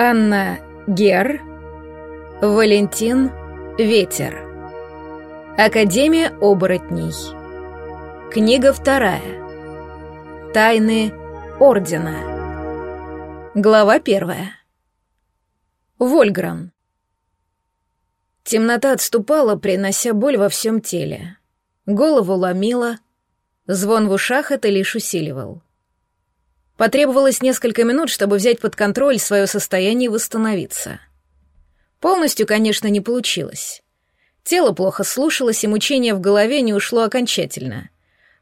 Анна Гер, Валентин Ветер. Академия оборотней. Книга вторая. Тайны Ордена. Глава первая. Вольгран. Темнота отступала, принося боль во всем теле. Голову ломила, звон в ушах это лишь усиливал. Потребовалось несколько минут, чтобы взять под контроль свое состояние и восстановиться. Полностью, конечно, не получилось. Тело плохо слушалось, и мучение в голове не ушло окончательно.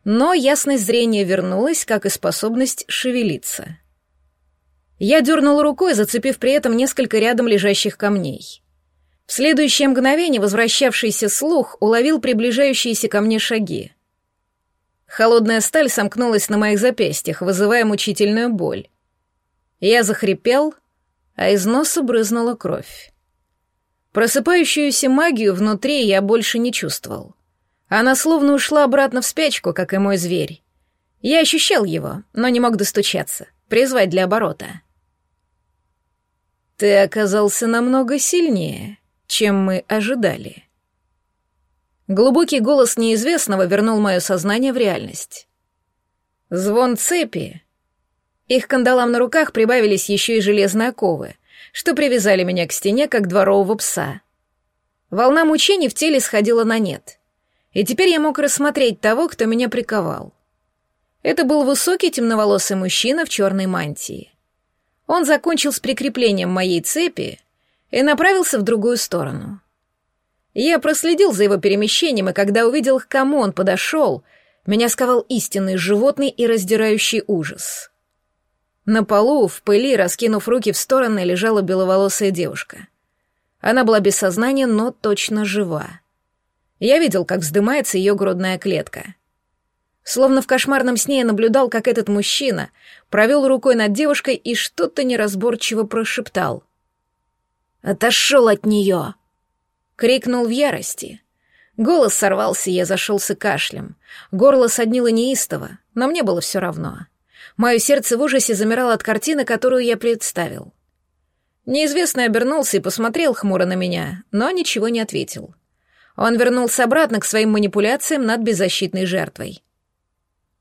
Но ясность зрения вернулась, как и способность шевелиться. Я дернул рукой, зацепив при этом несколько рядом лежащих камней. В следующее мгновение возвращавшийся слух уловил приближающиеся ко мне шаги. Холодная сталь сомкнулась на моих запястьях, вызывая мучительную боль. Я захрипел, а из носа брызнула кровь. Просыпающуюся магию внутри я больше не чувствовал. Она словно ушла обратно в спячку, как и мой зверь. Я ощущал его, но не мог достучаться, призвать для оборота. «Ты оказался намного сильнее, чем мы ожидали», Глубокий голос неизвестного вернул мое сознание в реальность. Звон цепи. Их кандалам на руках прибавились еще и железные оковы, что привязали меня к стене, как дворового пса. Волна мучений в теле сходила на нет. И теперь я мог рассмотреть того, кто меня приковал. Это был высокий темноволосый мужчина в черной мантии. Он закончил с прикреплением моей цепи и направился в другую сторону. Я проследил за его перемещением, и когда увидел, к кому он подошел, меня сковал истинный животный и раздирающий ужас. На полу, в пыли, раскинув руки в стороны, лежала беловолосая девушка. Она была без сознания, но точно жива. Я видел, как вздымается ее грудная клетка. Словно в кошмарном сне я наблюдал, как этот мужчина провел рукой над девушкой и что-то неразборчиво прошептал. «Отошел от нее!» Крикнул в ярости. Голос сорвался, я зашелся кашлем. Горло соднило неистово, но мне было все равно. Мое сердце в ужасе замирало от картины, которую я представил. Неизвестный обернулся и посмотрел хмуро на меня, но ничего не ответил. Он вернулся обратно к своим манипуляциям над беззащитной жертвой.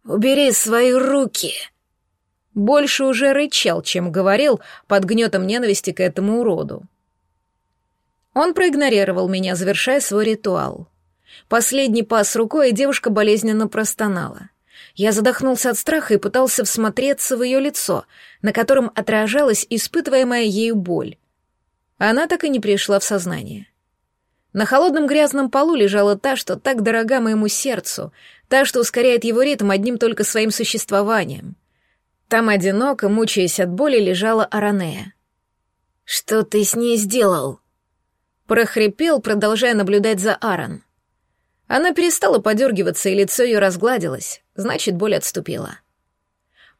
«Убери свои руки!» Больше уже рычал, чем говорил, под гнетом ненависти к этому уроду. Он проигнорировал меня, завершая свой ритуал. Последний пас рукой, и девушка болезненно простонала. Я задохнулся от страха и пытался всмотреться в ее лицо, на котором отражалась испытываемая ею боль. Она так и не пришла в сознание. На холодном грязном полу лежала та, что так дорога моему сердцу, та, что ускоряет его ритм одним только своим существованием. Там одиноко, мучаясь от боли, лежала Аранея. «Что ты с ней сделал?» Прохрипел, продолжая наблюдать за Аарон. Она перестала подергиваться, и лицо ее разгладилось, значит, боль отступила.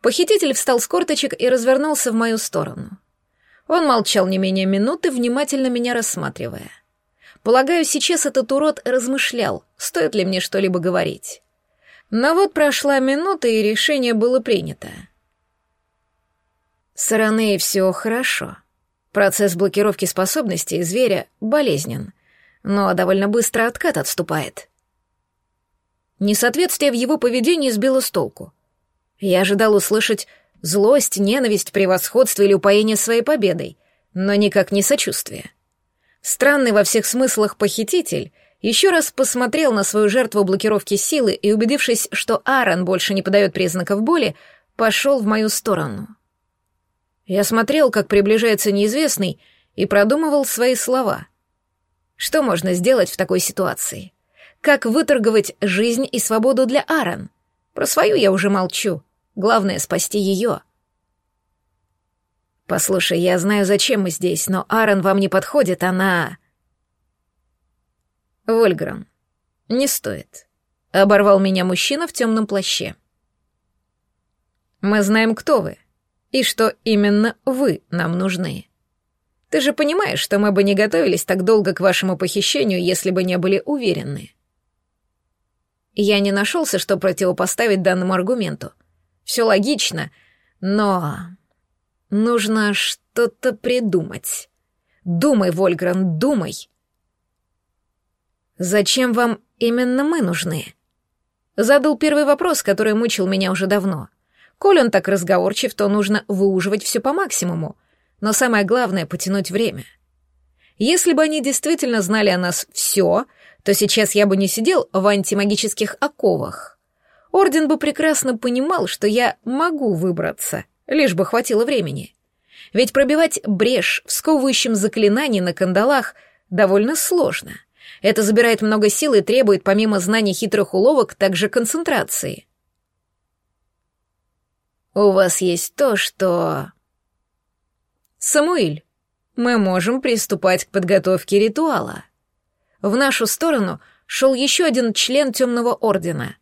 Похититель встал с корточек и развернулся в мою сторону. Он молчал не менее минуты, внимательно меня рассматривая. Полагаю, сейчас этот урод размышлял, стоит ли мне что-либо говорить. Но вот прошла минута, и решение было принято. С Аранеей все хорошо. Процесс блокировки способностей зверя болезнен, но довольно быстро откат отступает. Несоответствие в его поведении сбило с толку. Я ожидал услышать злость, ненависть, превосходство или упоение своей победой, но никак не сочувствие. Странный во всех смыслах похититель еще раз посмотрел на свою жертву блокировки силы и, убедившись, что Аарон больше не подает признаков боли, пошел в мою сторону. Я смотрел, как приближается неизвестный, и продумывал свои слова. Что можно сделать в такой ситуации? Как выторговать жизнь и свободу для Аарон? Про свою я уже молчу. Главное — спасти ее. «Послушай, я знаю, зачем мы здесь, но Аарон вам не подходит, она...» «Вольгран, не стоит», — оборвал меня мужчина в темном плаще. «Мы знаем, кто вы и что именно вы нам нужны. Ты же понимаешь, что мы бы не готовились так долго к вашему похищению, если бы не были уверены. Я не нашелся, что противопоставить данному аргументу. Все логично, но... Нужно что-то придумать. Думай, Вольгран, думай. Зачем вам именно мы нужны? Задал первый вопрос, который мучил меня уже давно. Коль он так разговорчив, то нужно выуживать все по максимуму. Но самое главное — потянуть время. Если бы они действительно знали о нас все, то сейчас я бы не сидел в антимагических оковах. Орден бы прекрасно понимал, что я могу выбраться, лишь бы хватило времени. Ведь пробивать брешь в сковывающем заклинании на кандалах довольно сложно. Это забирает много сил и требует, помимо знаний хитрых уловок, также концентрации. «У вас есть то, что...» «Самуиль, мы можем приступать к подготовке ритуала». В нашу сторону шел еще один член темного ордена.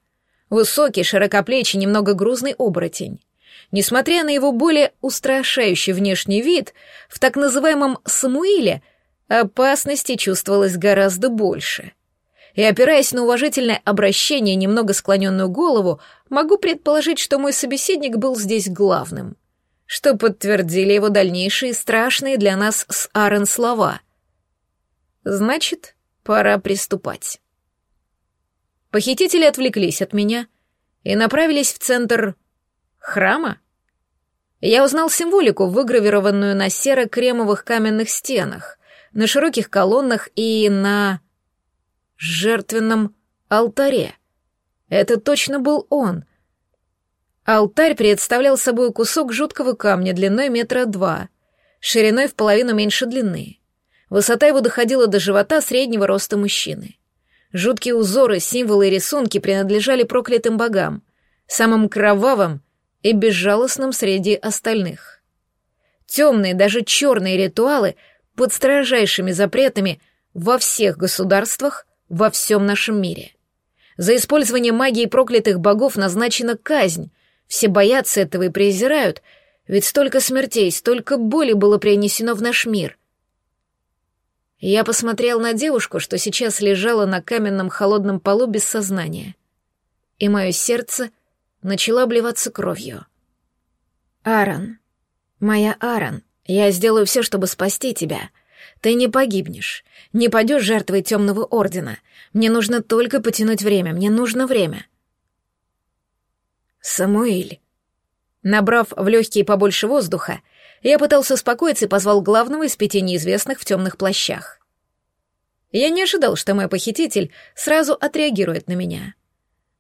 Высокий, широкоплечий, немного грузный оборотень. Несмотря на его более устрашающий внешний вид, в так называемом «Самуиле» опасности чувствовалось гораздо больше. И опираясь на уважительное обращение немного склоненную голову, могу предположить, что мой собеседник был здесь главным, что подтвердили его дальнейшие страшные для нас с Аарон слова. Значит, пора приступать. Похитители отвлеклись от меня и направились в центр храма. Я узнал символику, выгравированную на серо-кремовых каменных стенах, на широких колоннах и на жертвенном алтаре. Это точно был он. Алтарь представлял собой кусок жуткого камня длиной метра два, шириной в половину меньше длины. Высота его доходила до живота среднего роста мужчины. Жуткие узоры, символы и рисунки принадлежали проклятым богам, самым кровавым и безжалостным среди остальных. Темные, даже черные ритуалы под строжайшими запретами во всех государствах во всем нашем мире. За использование магии проклятых богов назначена казнь. Все боятся этого и презирают, ведь столько смертей, столько боли было принесено в наш мир. Я посмотрел на девушку, что сейчас лежала на каменном холодном полу без сознания. И мое сердце начало обливаться кровью. «Аарон, моя Аарон, я сделаю все, чтобы спасти тебя», ты не погибнешь, не пойдешь жертвой темного ордена. Мне нужно только потянуть время, мне нужно время. Самуиль. Набрав в легкие побольше воздуха, я пытался успокоиться и позвал главного из пяти неизвестных в темных плащах. Я не ожидал, что мой похититель сразу отреагирует на меня.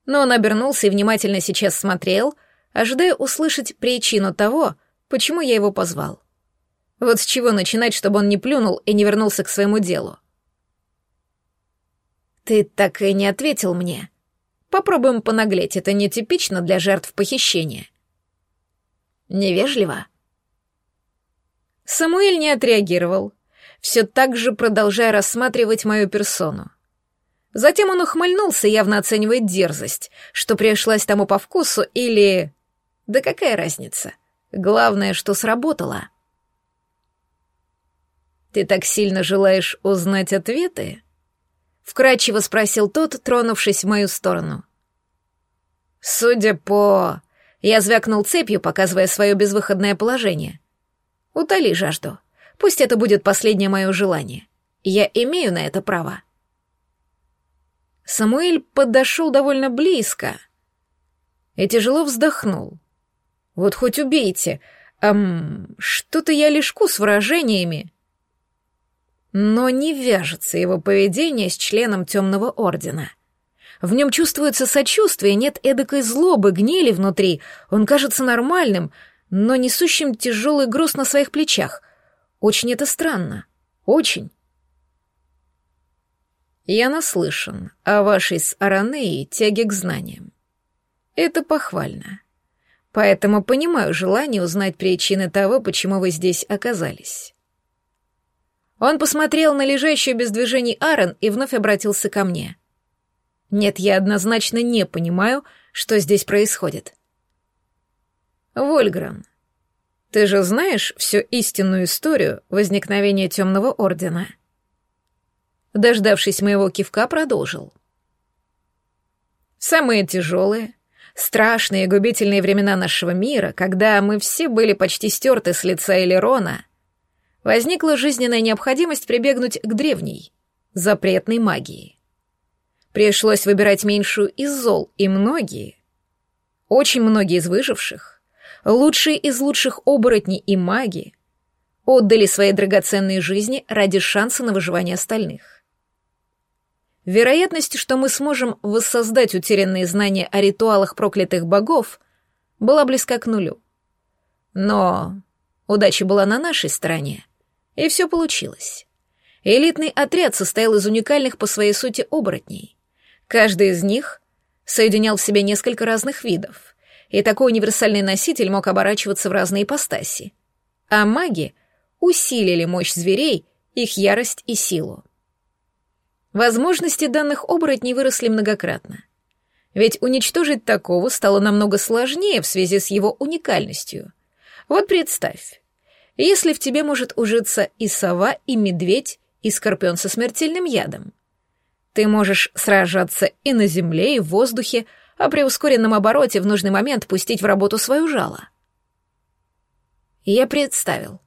Но он обернулся и внимательно сейчас смотрел, ожидая услышать причину того, почему я его позвал. Вот с чего начинать, чтобы он не плюнул и не вернулся к своему делу. «Ты так и не ответил мне. Попробуем понаглеть, это нетипично для жертв похищения». «Невежливо?» Самуэль не отреагировал, все так же продолжая рассматривать мою персону. Затем он ухмыльнулся, явно оценивая дерзость, что пришлась тому по вкусу или... Да какая разница? Главное, что сработало. «Ты так сильно желаешь узнать ответы?» Вкратчиво спросил тот, тронувшись в мою сторону. «Судя по...» Я звякнул цепью, показывая свое безвыходное положение. «Утоли жажду. Пусть это будет последнее мое желание. Я имею на это право». Самуэль подошел довольно близко и тяжело вздохнул. «Вот хоть убейте. Эм, что-то я лишку с выражениями». Но не вяжется его поведение с членом темного ордена. В нем чувствуется сочувствие, нет эдакой злобы, гнили внутри. Он кажется нормальным, но несущим тяжелый груз на своих плечах. Очень это странно. Очень. Я наслышан о вашей с Аранеей тяге к знаниям. Это похвально. Поэтому понимаю желание узнать причины того, почему вы здесь оказались. Он посмотрел на лежащую без движений Аарон и вновь обратился ко мне. «Нет, я однозначно не понимаю, что здесь происходит». «Вольгран, ты же знаешь всю истинную историю возникновения Темного Ордена?» Дождавшись моего кивка, продолжил. «Самые тяжелые, страшные губительные времена нашего мира, когда мы все были почти стерты с лица Элерона, возникла жизненная необходимость прибегнуть к древней, запретной магии. Пришлось выбирать меньшую из зол, и многие, очень многие из выживших, лучшие из лучших оборотней и маги, отдали свои драгоценные жизни ради шанса на выживание остальных. Вероятность, что мы сможем воссоздать утерянные знания о ритуалах проклятых богов, была близка к нулю. Но удача была на нашей стороне, и все получилось. Элитный отряд состоял из уникальных по своей сути оборотней. Каждый из них соединял в себе несколько разных видов, и такой универсальный носитель мог оборачиваться в разные ипостаси. А маги усилили мощь зверей, их ярость и силу. Возможности данных оборотней выросли многократно. Ведь уничтожить такого стало намного сложнее в связи с его уникальностью. Вот представь, если в тебе может ужиться и сова, и медведь, и скорпион со смертельным ядом. Ты можешь сражаться и на земле, и в воздухе, а при ускоренном обороте в нужный момент пустить в работу свою жало. я представил.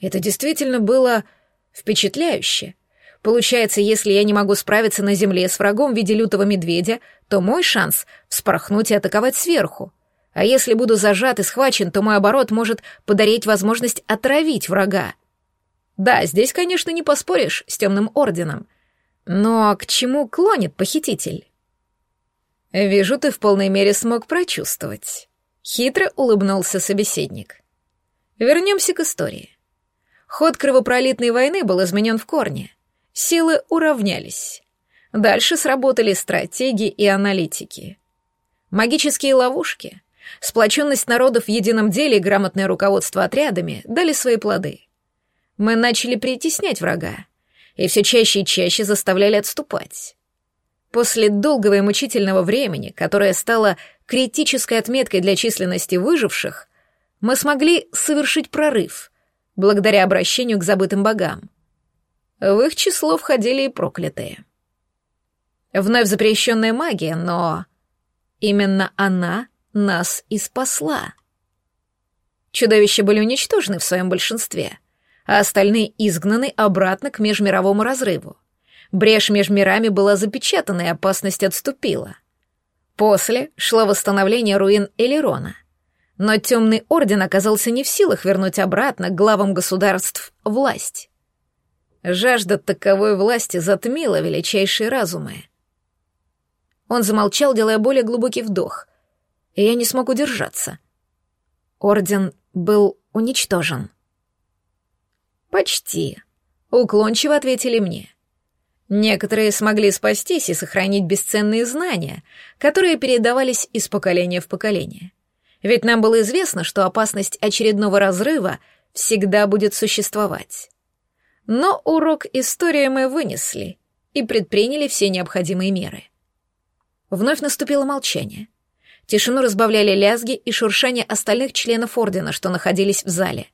Это действительно было впечатляюще. Получается, если я не могу справиться на земле с врагом в виде лютого медведя, то мой шанс — вспорхнуть и атаковать сверху. А если буду зажат и схвачен, то мой оборот может подарить возможность отравить врага. Да, здесь, конечно, не поспоришь с темным орденом. Но к чему клонит похититель? Вижу, ты в полной мере смог прочувствовать. Хитро улыбнулся собеседник. Вернемся к истории. Ход кровопролитной войны был изменен в корне. Силы уравнялись. Дальше сработали стратегии и аналитики. Магические ловушки, сплоченность народов в едином деле и грамотное руководство отрядами дали свои плоды. Мы начали притеснять врага, и все чаще и чаще заставляли отступать. После долгого и мучительного времени, которое стало критической отметкой для численности выживших, мы смогли совершить прорыв, благодаря обращению к забытым богам. В их число входили и проклятые. Вновь запрещенная магия, но именно она нас и спасла. Чудовища были уничтожены в своем большинстве, а остальные изгнаны обратно к межмировому разрыву. Брешь между мирами была запечатана, и опасность отступила. После шло восстановление руин Элерона. Но Темный Орден оказался не в силах вернуть обратно главам государств власть. Жажда таковой власти затмила величайшие разумы. Он замолчал, делая более глубокий вдох, и я не смог удержаться. Орден был уничтожен. «Почти», — уклончиво ответили мне. Некоторые смогли спастись и сохранить бесценные знания, которые передавались из поколения в поколение. Ведь нам было известно, что опасность очередного разрыва всегда будет существовать. Но урок истории мы вынесли и предприняли все необходимые меры. Вновь наступило молчание. Тишину разбавляли лязги и шуршание остальных членов Ордена, что находились в зале.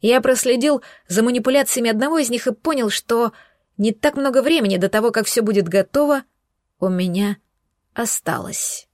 Я проследил за манипуляциями одного из них и понял, что не так много времени до того, как все будет готово, у меня осталось.